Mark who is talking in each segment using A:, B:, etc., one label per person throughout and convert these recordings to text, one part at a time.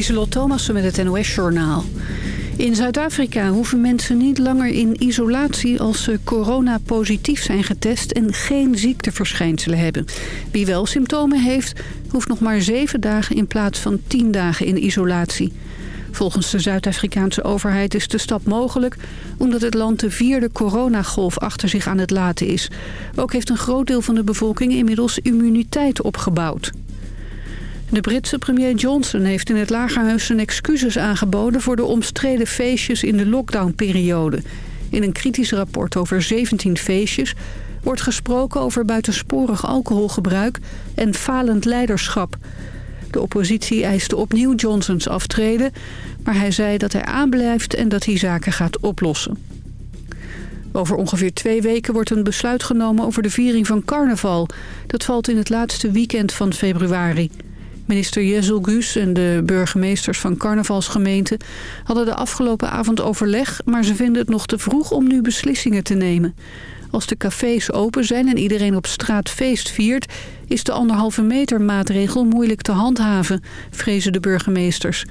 A: Lieselot Thomassen met het NOS-journaal. In Zuid-Afrika hoeven mensen niet langer in isolatie als ze corona-positief zijn getest en geen ziekteverschijnselen hebben. Wie wel symptomen heeft, hoeft nog maar zeven dagen in plaats van tien dagen in isolatie. Volgens de Zuid-Afrikaanse overheid is de stap mogelijk... omdat het land de vierde coronagolf achter zich aan het laten is. Ook heeft een groot deel van de bevolking inmiddels immuniteit opgebouwd. De Britse premier Johnson heeft in het Lagerhuis zijn excuses aangeboden... voor de omstreden feestjes in de lockdownperiode. In een kritisch rapport over 17 feestjes wordt gesproken over buitensporig alcoholgebruik en falend leiderschap. De oppositie eiste opnieuw Johnsons aftreden, maar hij zei dat hij aanblijft en dat hij zaken gaat oplossen. Over ongeveer twee weken wordt een besluit genomen over de viering van carnaval. Dat valt in het laatste weekend van februari. Minister Jezel Guus en de burgemeesters van carnavalsgemeenten hadden de afgelopen avond overleg, maar ze vinden het nog te vroeg om nu beslissingen te nemen. Als de cafés open zijn en iedereen op straat feest viert... is de anderhalve meter maatregel moeilijk te handhaven, vrezen de burgemeesters.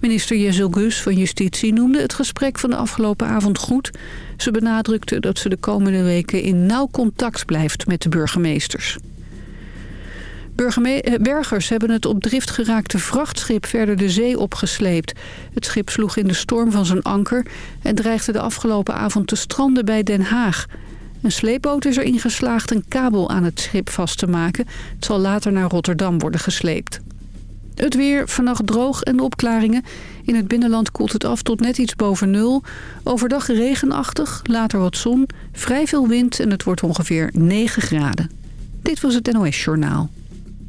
A: Minister Jezel Gus van Justitie noemde het gesprek van de afgelopen avond goed. Ze benadrukte dat ze de komende weken in nauw contact blijft met de burgemeesters. Eh, bergers hebben het op drift geraakte vrachtschip verder de zee opgesleept. Het schip sloeg in de storm van zijn anker en dreigde de afgelopen avond te stranden bij Den Haag. Een sleepboot is erin geslaagd een kabel aan het schip vast te maken. Het zal later naar Rotterdam worden gesleept. Het weer, vannacht droog en opklaringen. In het binnenland koelt het af tot net iets boven nul. Overdag regenachtig, later wat zon, vrij veel wind en het wordt ongeveer 9 graden. Dit was het NOS Journaal.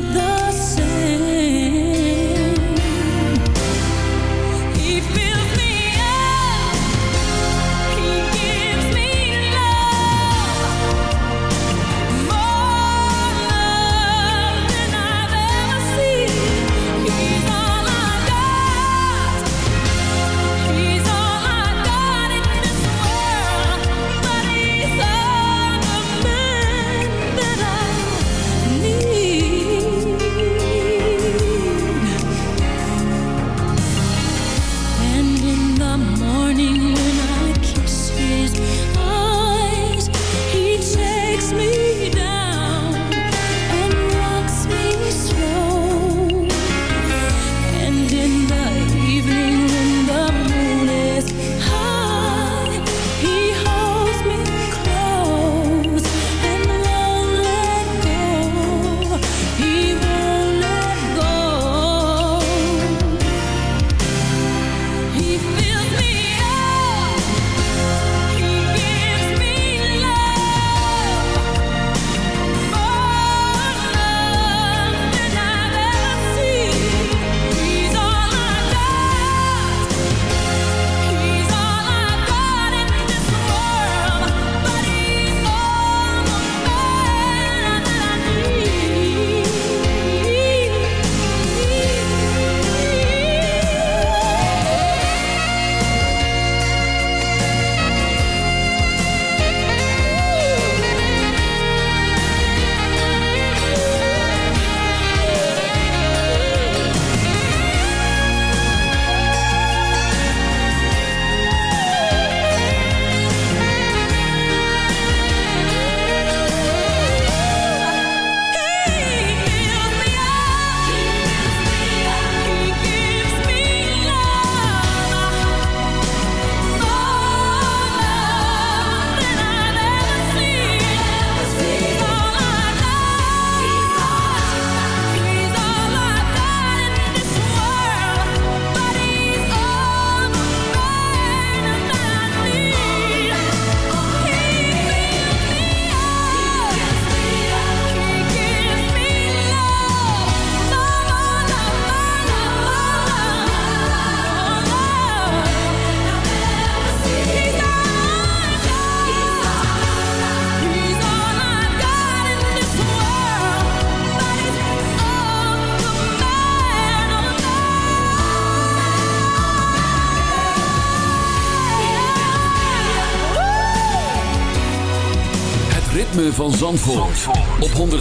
B: The.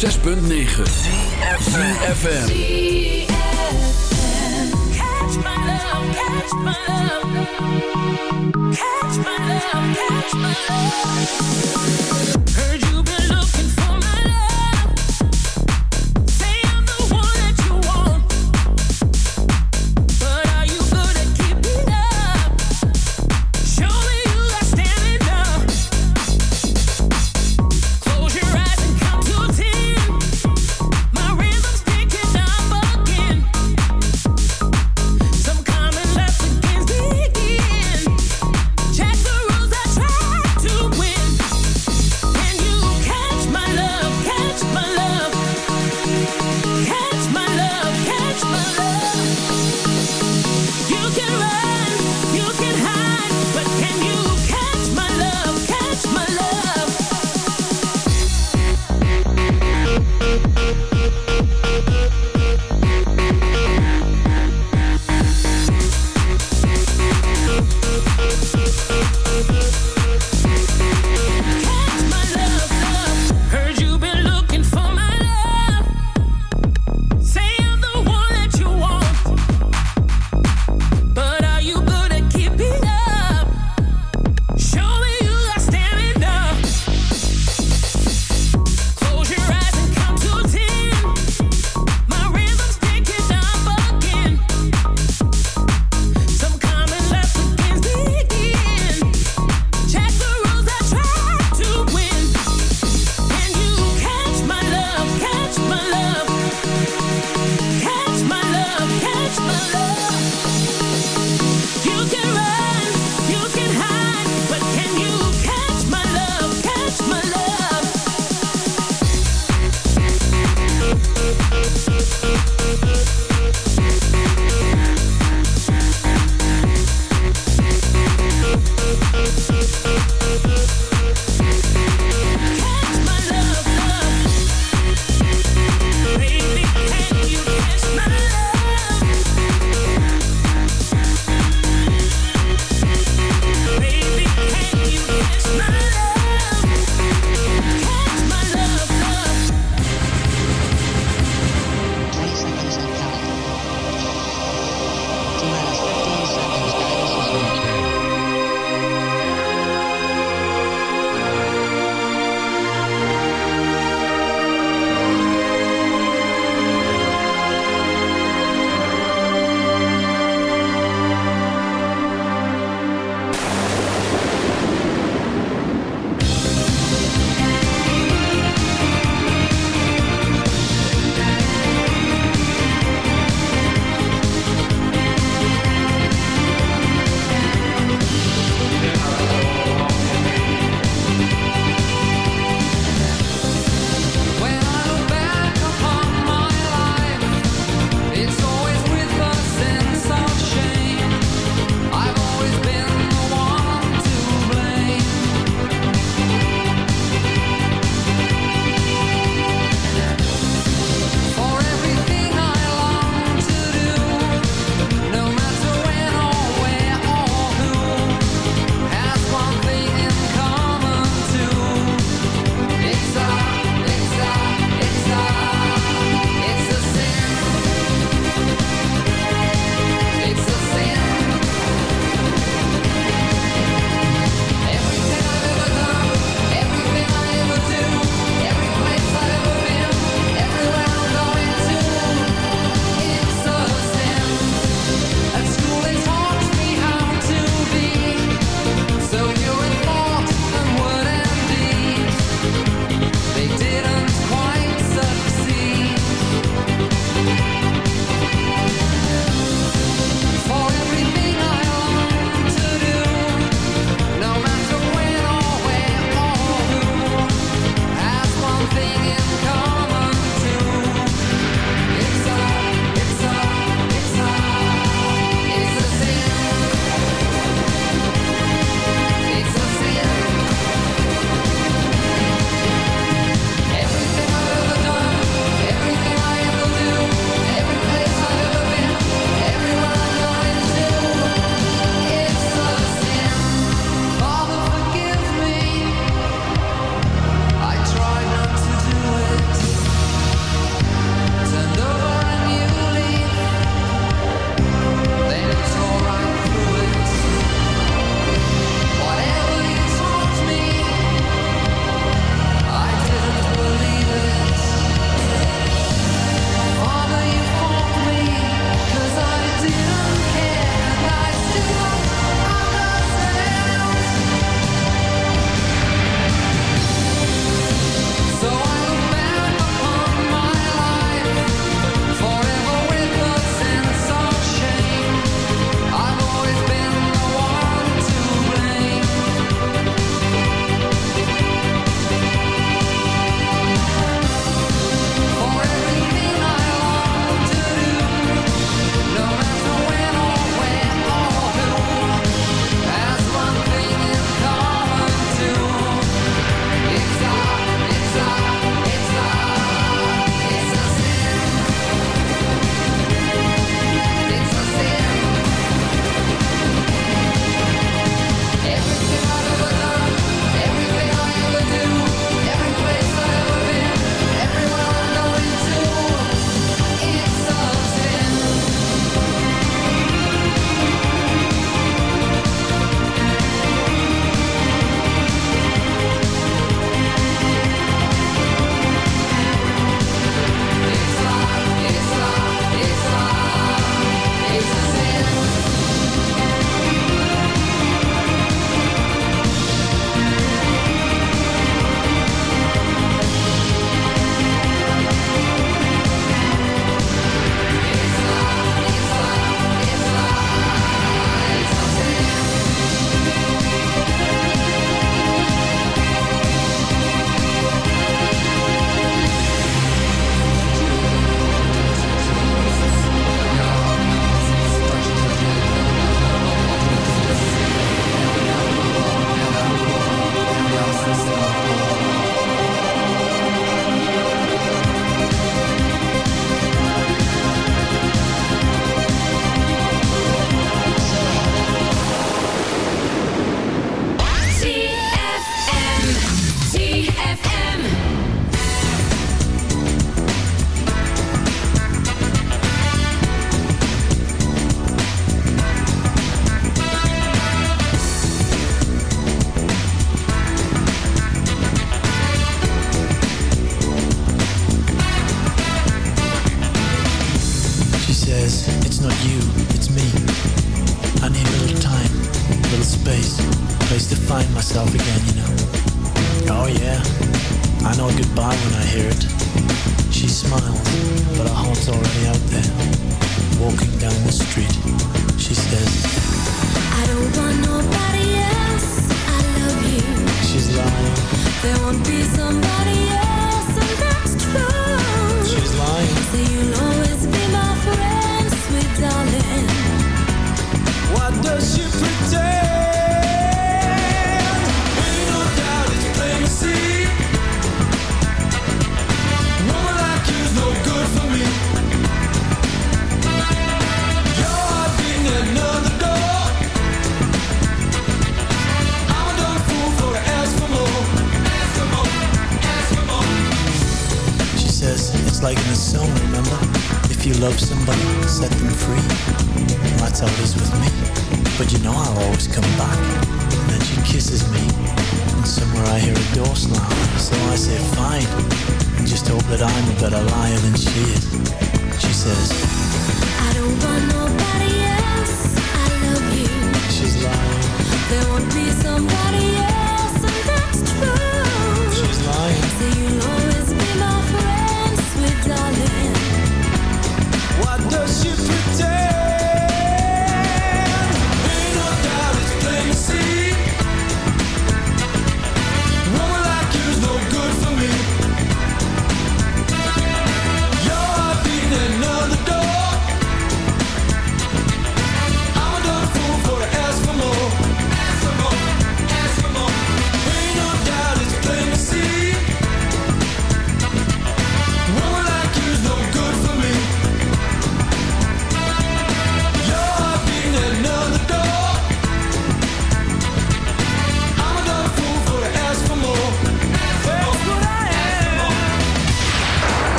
C: 106.9 FM. Catch my love, catch my love, catch my love, catch my love.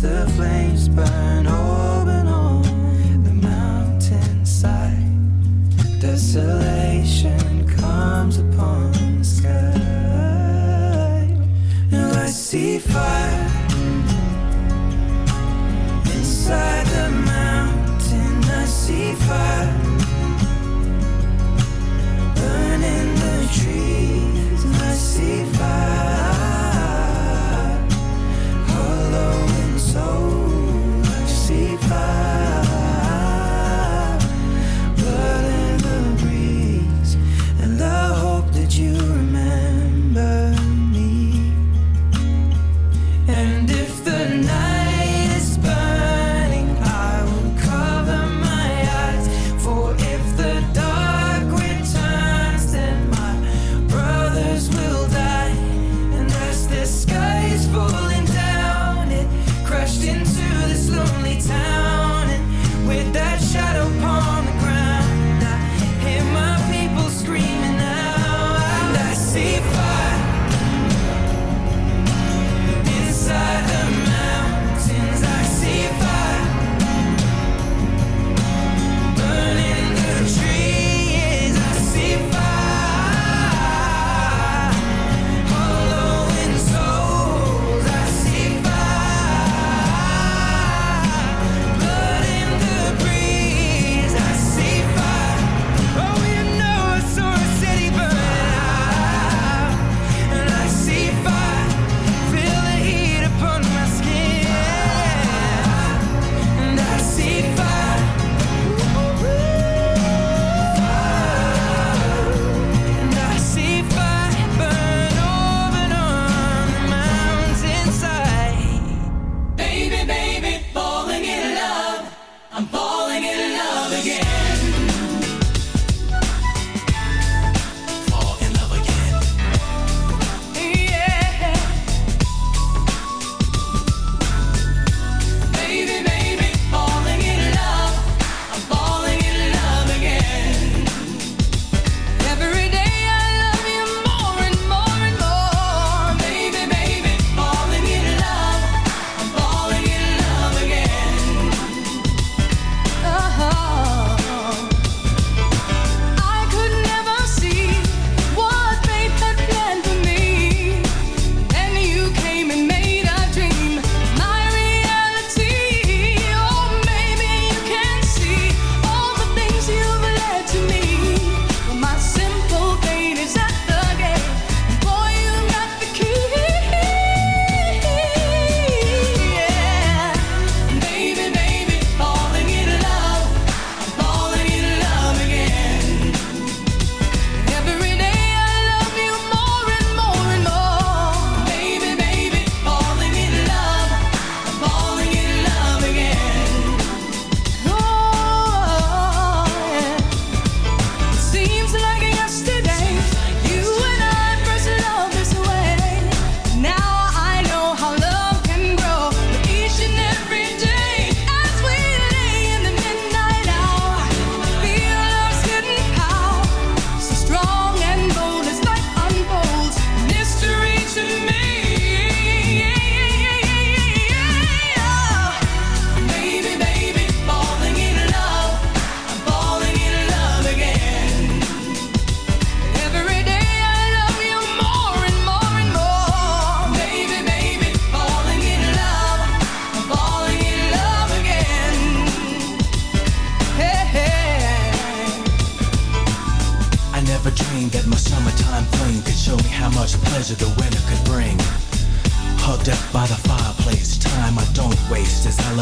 B: the flames burn open on the mountainside. Desolation comes upon the sky. Now I see fire
C: I'm falling.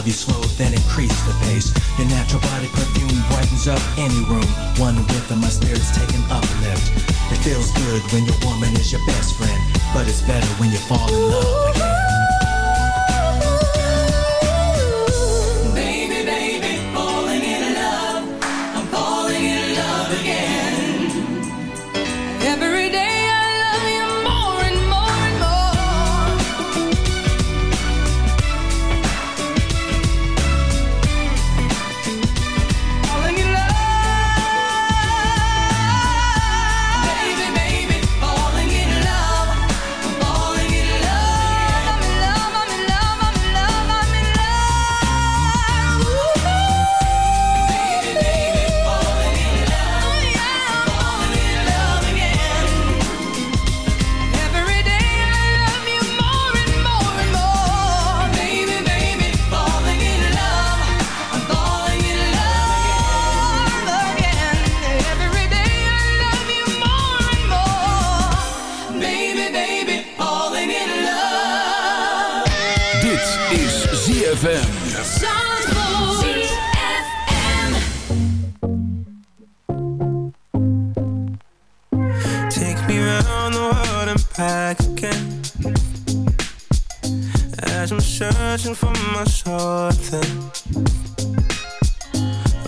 C: You slow, then increase the pace. Your natural body perfume brightens up any room. One whiff and my spirit's taking uplift. It feels good when your woman is your best friend, but it's better when you fall in love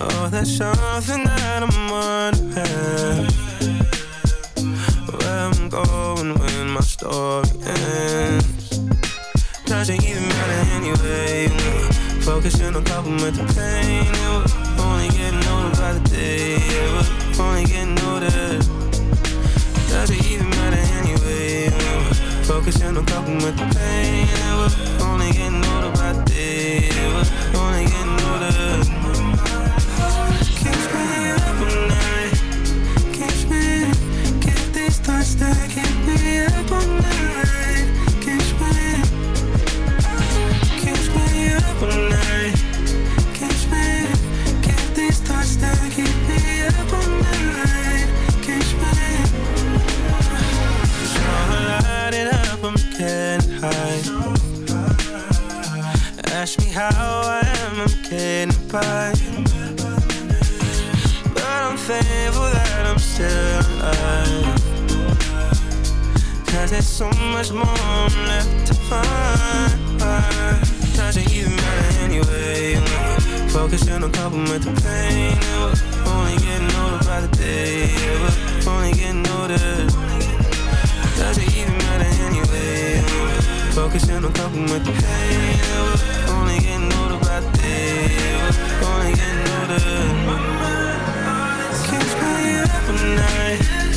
D: Oh, that's something that I'm wondering Where I'm going when my story ends Doesn't even matter anyway Focusing on the pain And we're only getting older by the day Yeah, we're only getting older doesn't even matter anyway. Focusing on the pain. We're only getting older by the day. We're only getting older. High. Ask me how I am, I'm getting by. But I'm thankful that I'm still alive. Cause there's so much more I'm left to find. Doesn't even matter anyway. Focusing on coping with the pain. Only getting older by the day. Only getting older. Focusing on coping with the pain. Only getting older by the day. Only getting older. Keeps me up all night.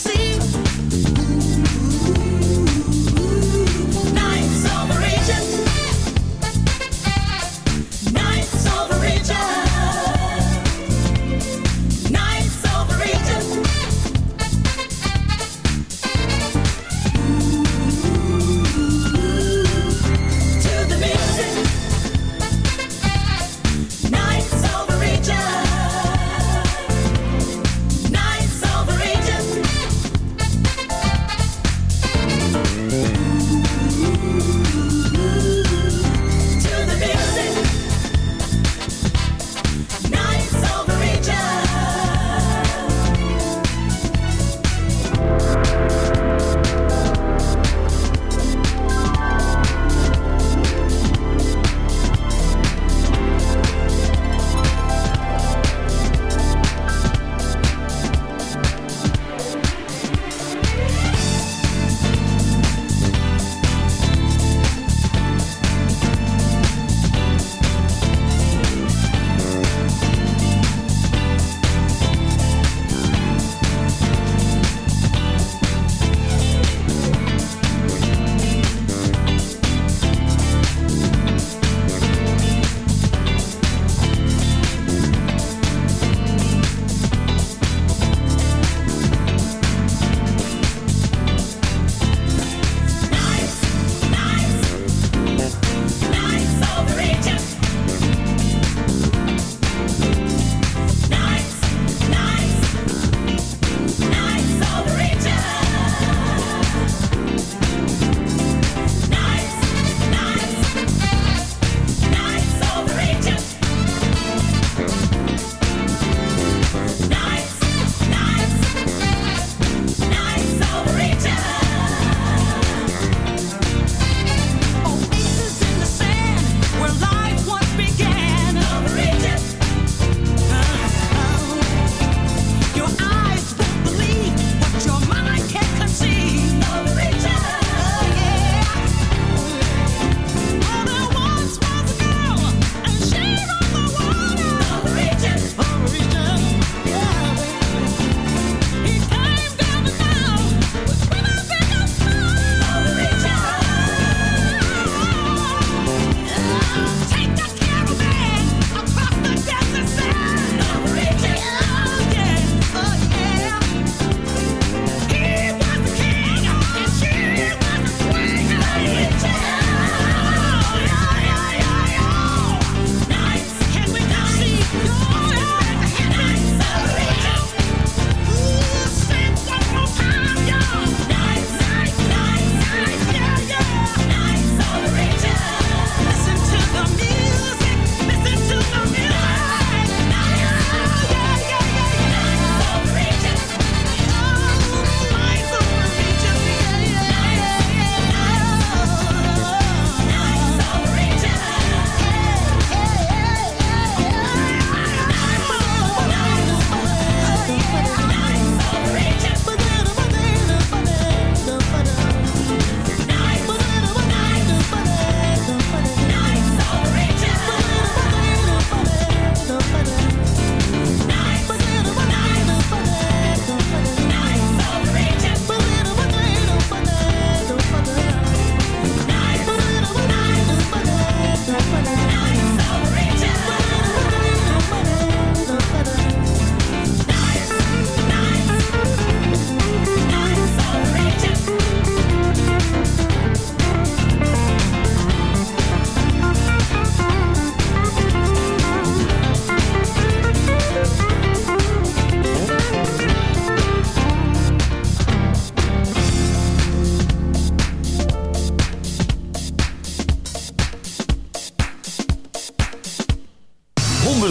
D: see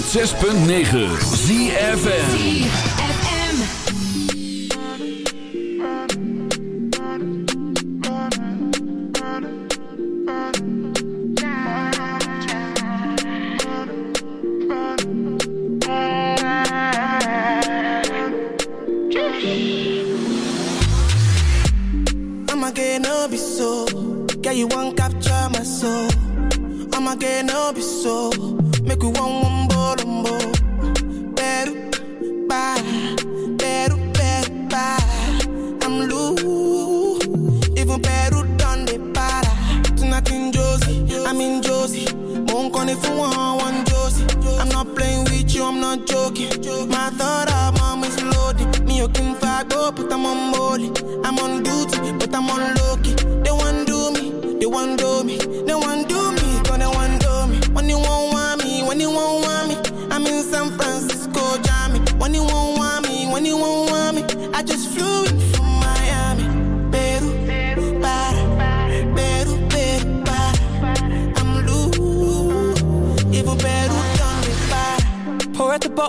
E: 106.9
F: ZFN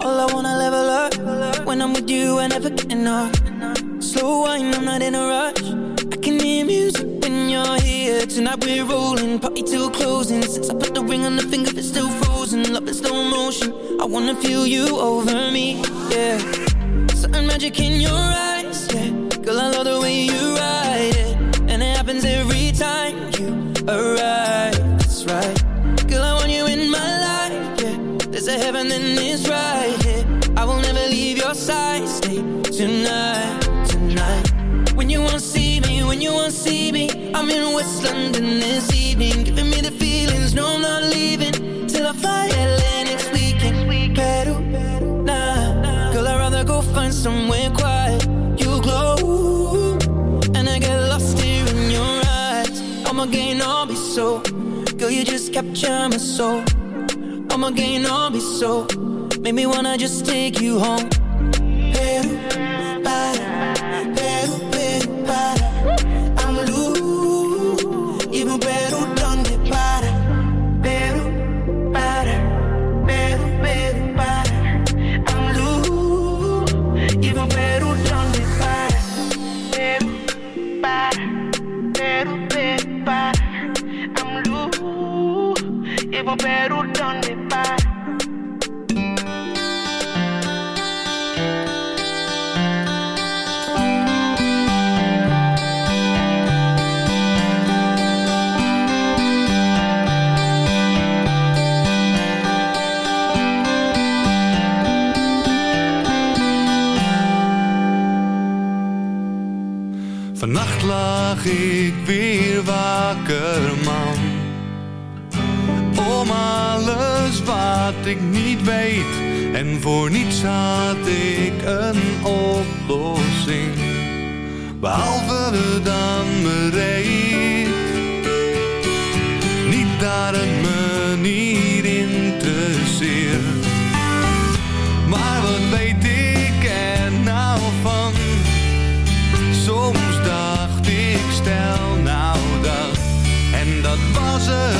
F: Bottle, I wanna level up. When I'm with you, I never get enough. Slow wine, I'm not in a rush. I can hear music when you're here. Tonight we're rolling, party till closing. Since I put the ring on the finger, it's still frozen. Love in slow motion. I wanna feel you over me, yeah. Certain magic in your eyes, yeah. Girl, I love the way you ride it, and it happens every time you arrive. That's right. Heaven, then it's right here. I will never leave your side. Stay tonight, tonight. When you won't see me, when you won't see me, I'm in West London this evening, giving me the feelings. No, I'm not leaving till I fly LA next weekend. Peru, nah, girl, I'd rather go find somewhere quiet. You glow, and I get lost here in your eyes. I'ma gain all be so, girl, you just capture my soul. I'ma be so, make me wanna just take you home.
G: Vannacht lag ik weer wakker, man. Om alles wat ik niet weet. En voor niets had ik een oplossing. Behalve dan bereid. Niet dat het me niet interesseert. Dat